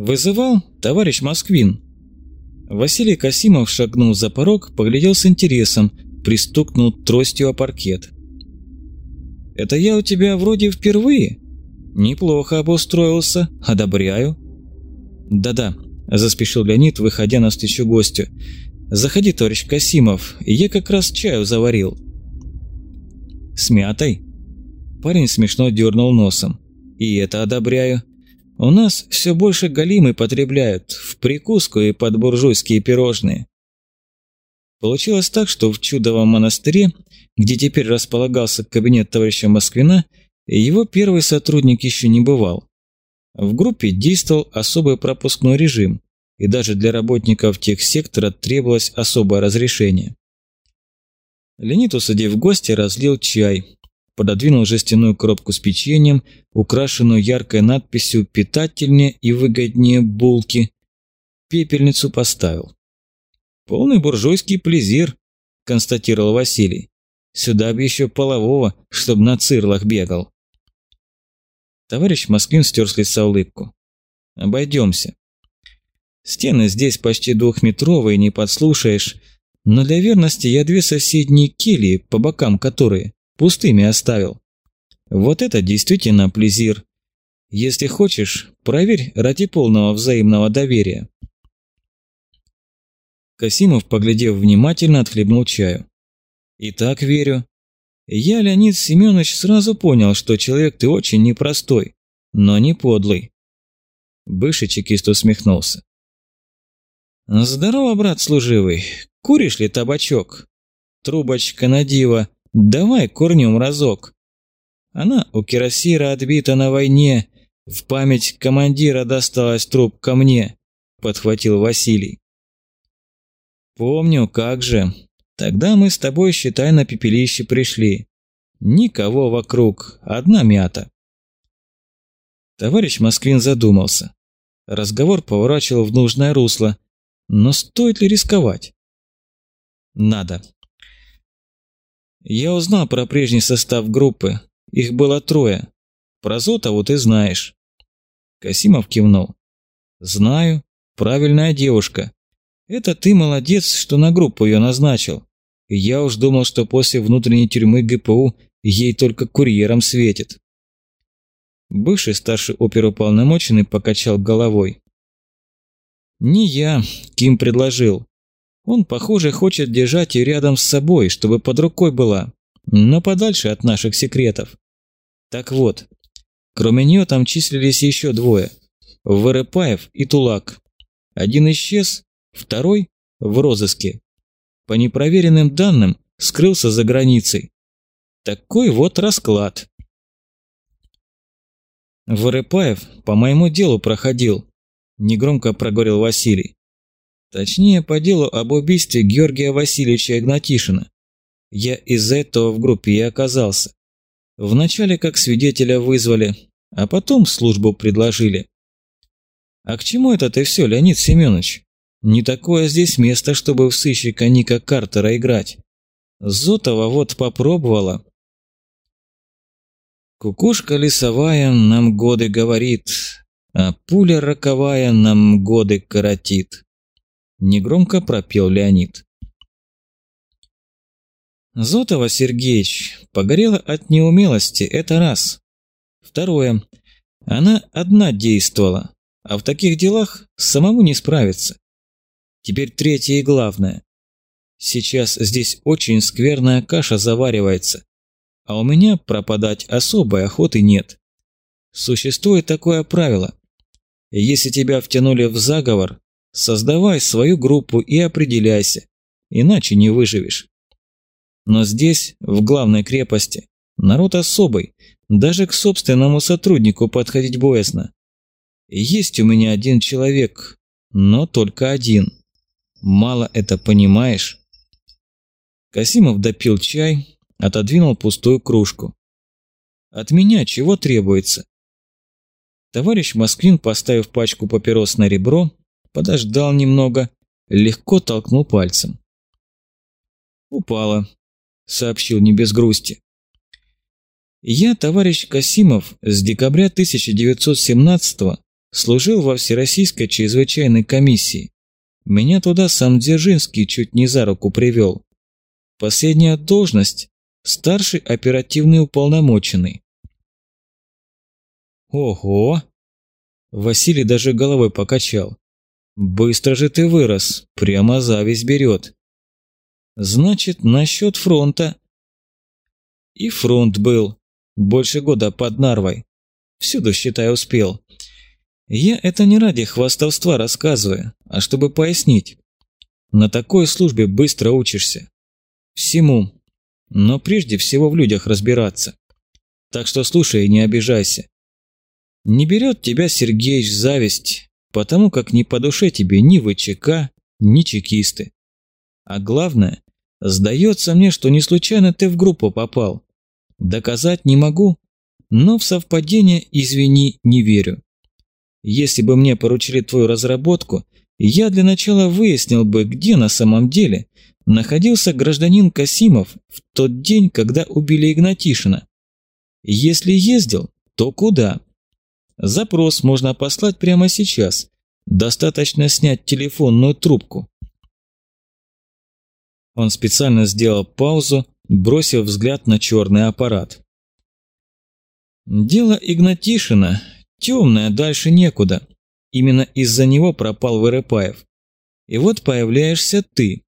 «Вызывал, товарищ Москвин?» Василий Касимов шагнул за порог, поглядел с интересом, пристукнул тростью о паркет. «Это я у тебя вроде впервые? Неплохо обустроился, одобряю». «Да-да», – заспешил Леонид, выходя навстречу гостю. «Заходи, товарищ Касимов, я как раз чаю заварил». «С мятой?» Парень смешно дернул носом. «И это одобряю. У нас все больше галимы потребляют, в прикуску и под буржуйские пирожные. Получилось так, что в Чудовом монастыре, где теперь располагался кабинет товарища Москвина, его первый сотрудник еще не бывал. В группе действовал особый пропускной режим, и даже для работников тех сектора требовалось особое разрешение. Леонид, усадив гостя, разлил чай, пододвинул жестяную коробку с печеньем, украшенную яркой надписью «Питательнее и выгоднее булки». Пепельницу поставил. «Полный буржуйский плезир», – констатировал Василий. «Сюда бы еще полового, чтобы на цирлах бегал». Товарищ Москвин стер с лица улыбку. «Обойдемся. Стены здесь почти двухметровые, не подслушаешь, но для верности я две соседние кельи, по бокам которые пустыми оставил. Вот это действительно плезир. Если хочешь, проверь ради полного взаимного доверия. Касимов, поглядев внимательно, отхлебнул чаю. «И так верю. Я, Леонид Семенович, сразу понял, что человек ты очень непростой, но не подлый». Бывший чекист усмехнулся. «Здорово, брат служивый. Куришь ли табачок? Трубочка на диво Давай корнем разок. Она у Кирасира отбита на войне, в память командира досталась труп ко мне, подхватил Василий. Помню, как же. Тогда мы с тобой, считай, на пепелище пришли. Никого вокруг, одна мята. Товарищ Москвин задумался. Разговор поворачивал в нужное русло. Но стоит ли рисковать? Надо. Я узнал про прежний состав группы. Их было трое. Про Зотову ты знаешь. Касимов кивнул. Знаю. Правильная девушка. Это ты молодец, что на группу ее назначил. Я уж думал, что после внутренней тюрьмы ГПУ ей только курьером светит. Бывший старший оперуполномоченный покачал головой. «Не я, Ким предложил. Он, похоже, хочет держать ее рядом с собой, чтобы под рукой была, но подальше от наших секретов. Так вот, кроме нее там числились еще двое – Вырыпаев и Тулак. Один исчез, второй – в розыске. По непроверенным данным, скрылся за границей. Такой вот расклад. Вырыпаев по моему делу проходил, негромко проговорил Василий. Точнее, по делу об убийстве Георгия Васильевича Игнатишина. Я из-за этого в группе и оказался. Вначале как свидетеля вызвали, а потом службу предложили. А к чему это ты все, Леонид Семенович? Не такое здесь место, чтобы в сыщика Ника Картера играть. Зотова вот попробовала. Кукушка лесовая нам годы говорит, а пуля роковая нам годы коротит. Негромко пропел Леонид. Зотова Сергеевич погорела от неумелости, это раз. Второе. Она одна действовала, а в таких делах самому не справиться. Теперь третье и главное. Сейчас здесь очень скверная каша заваривается, а у меня пропадать особой охоты нет. Существует такое правило. Если тебя втянули в заговор, Создавай свою группу и определяйся, иначе не выживешь. Но здесь, в главной крепости, народ особый, даже к собственному сотруднику подходить боязно. Есть у меня один человек, но только один. Мало это понимаешь? Касимов допил чай, отодвинул пустую кружку. От меня чего требуется? Товарищ Москвин, поставив пачку папирос на ребро, подождал немного, легко толкнул пальцем. «Упала», — сообщил не без грусти. «Я, товарищ Касимов, с декабря 1917 Служил во Всероссийской чрезвычайной комиссии. Меня туда сам Дзержинский чуть не за руку привел. Последняя должность – старший оперативный уполномоченный. Ого! Василий даже головой покачал. Быстро же ты вырос, прямо зависть берет. Значит, насчет фронта. И фронт был. Больше года под Нарвой. Всюду, считай, успел. Я это не ради хвастовства рассказываю, а чтобы пояснить. На такой службе быстро учишься. Всему. Но прежде всего в людях разбираться. Так что слушай и не обижайся. Не берет тебя Сергеич зависть, потому как не по душе тебе ни ВЧК, ни чекисты. А главное, сдается мне, что не случайно ты в группу попал. Доказать не могу, но в совпадение, извини, не верю. Если бы мне поручили твою разработку, я для начала выяснил бы, где на самом деле находился гражданин Касимов в тот день, когда убили Игнатишина. Если ездил, то куда? Запрос можно послать прямо сейчас. Достаточно снять телефонную трубку. Он специально сделал паузу, бросив взгляд на черный аппарат. Дело Игнатишина темное, дальше некуда. Именно из-за него пропал Вырыпаев. И вот появляешься ты.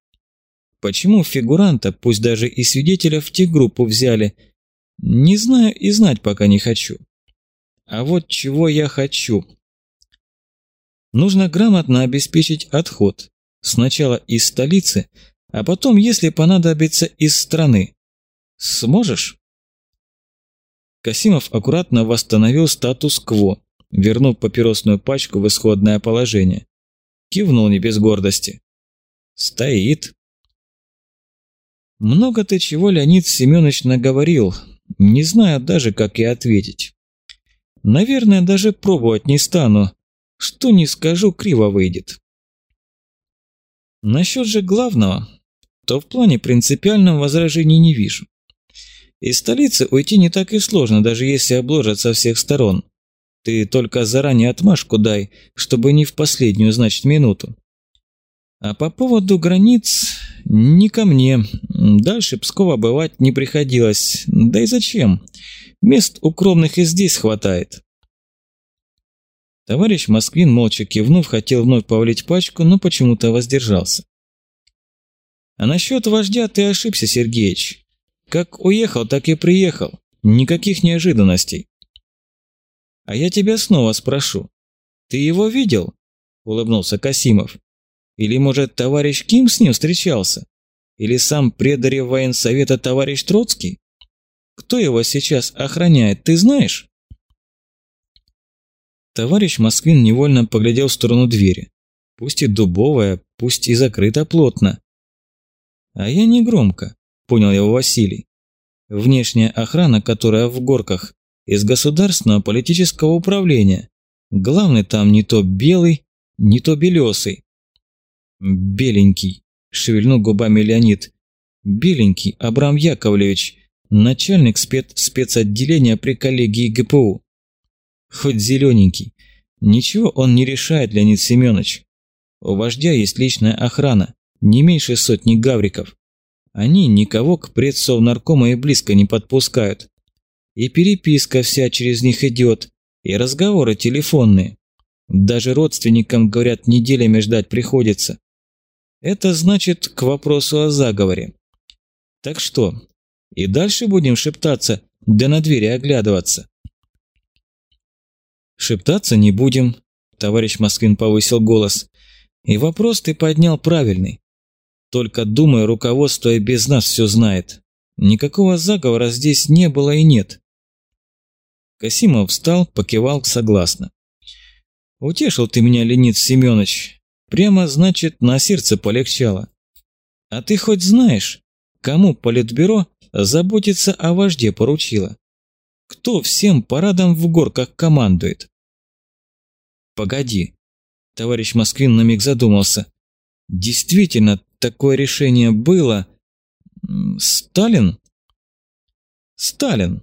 Почему фигуранта, пусть даже и свидетеля, в техгруппу взяли, не знаю и знать пока не хочу. А вот чего я хочу. Нужно грамотно обеспечить отход. Сначала из столицы, а потом, если понадобится, из страны. Сможешь? Касимов аккуратно восстановил статус-кво, вернув папиросную пачку в исходное положение. Кивнул не без гордости. Стоит. Много ты чего, Леонид Семенович, наговорил, не знаю даже, как и ответить. Наверное, даже пробовать не стану. Что не скажу, криво выйдет. Насчет же главного, то в плане принципиальном возражений не вижу. Из столицы уйти не так и сложно, даже если обложат со всех сторон. Ты только заранее отмашку дай, чтобы не в последнюю, значит, минуту. А по поводу границ, не ко мне. Дальше Пскова бывать не приходилось. Да и зачем? Мест укромных и здесь хватает. Товарищ Москвин, молча кивнув, хотел вновь повалить пачку, но почему-то воздержался. А насчет вождя ты ошибся, Сергеич. Как уехал, так и приехал. Никаких неожиданностей. А я тебя снова спрошу. Ты его видел? Улыбнулся Касимов. Или, может, товарищ Ким с ним встречался? Или сам предарев военсовета товарищ Троцкий? Кто его сейчас охраняет, ты знаешь?» Товарищ Москвин невольно поглядел в сторону двери. Пусть и дубовая, пусть и закрыта плотно. А я не громко, понял его Василий. Внешняя охрана, которая в горках, из государственного политического управления. Главный там не то белый, не то белесый. Беленький, шевельнул губами Леонид. Беленький, Абрам Яковлевич, начальник спец спецотделения при коллегии ГПУ. Хоть зелененький. Ничего он не решает, Леонид Семенович. У вождя есть личная охрана, не меньше сотни гавриков. Они никого к предсовнаркома и близко не подпускают. И переписка вся через них идет, и разговоры телефонные. Даже родственникам, говорят, неделями ждать приходится. Это значит к вопросу о заговоре. Так что, и дальше будем шептаться, да на двери оглядываться. Шептаться не будем, товарищ Москвин повысил голос. И вопрос ты поднял правильный. Только, думаю, руководство и без нас все знает. Никакого заговора здесь не было и нет. Касимов встал, покивал согласно. Утешил ты меня, Ленит Семенович. Прямо, значит, на сердце полегчало. А ты хоть знаешь, кому Политбюро заботиться о вожде поручила. Кто всем парадом в горках командует? Погоди. Товарищ Москвин на миг задумался. Действительно, такое решение было. Сталин? Сталин.